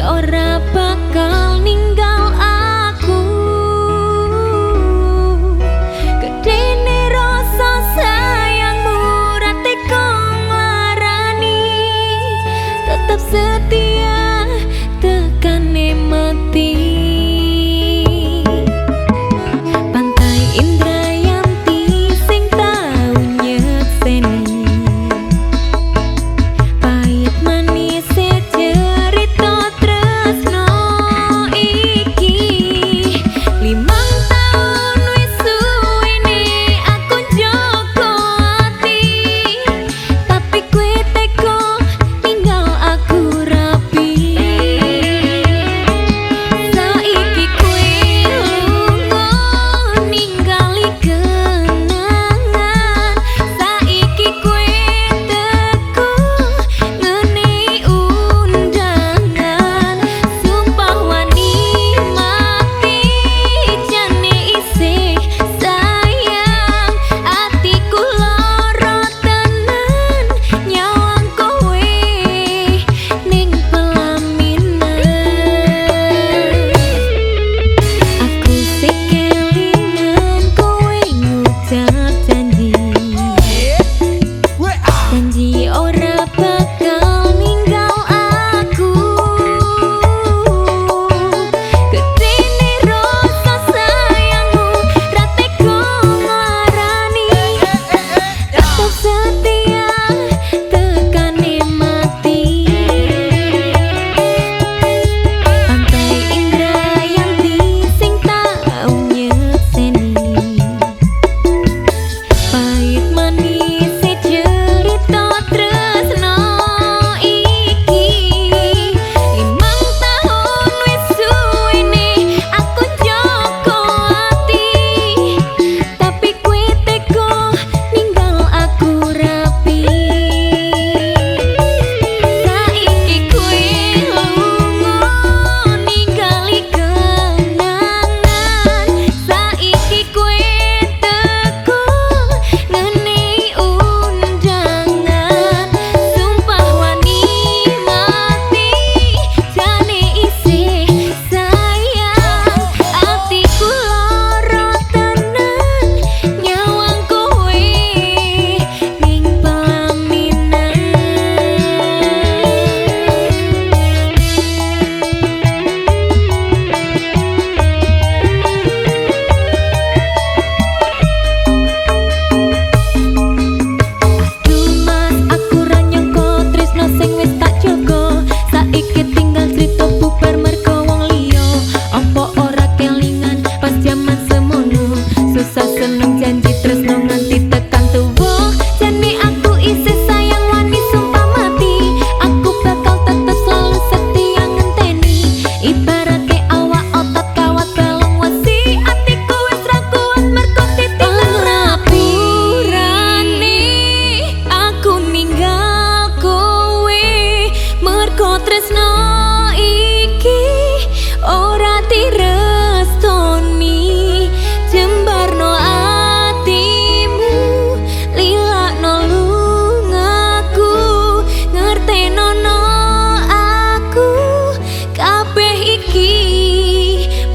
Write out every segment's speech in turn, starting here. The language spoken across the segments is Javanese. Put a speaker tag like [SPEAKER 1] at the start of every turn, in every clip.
[SPEAKER 1] ora bakal ning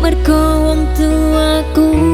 [SPEAKER 1] mergo wong tuaku.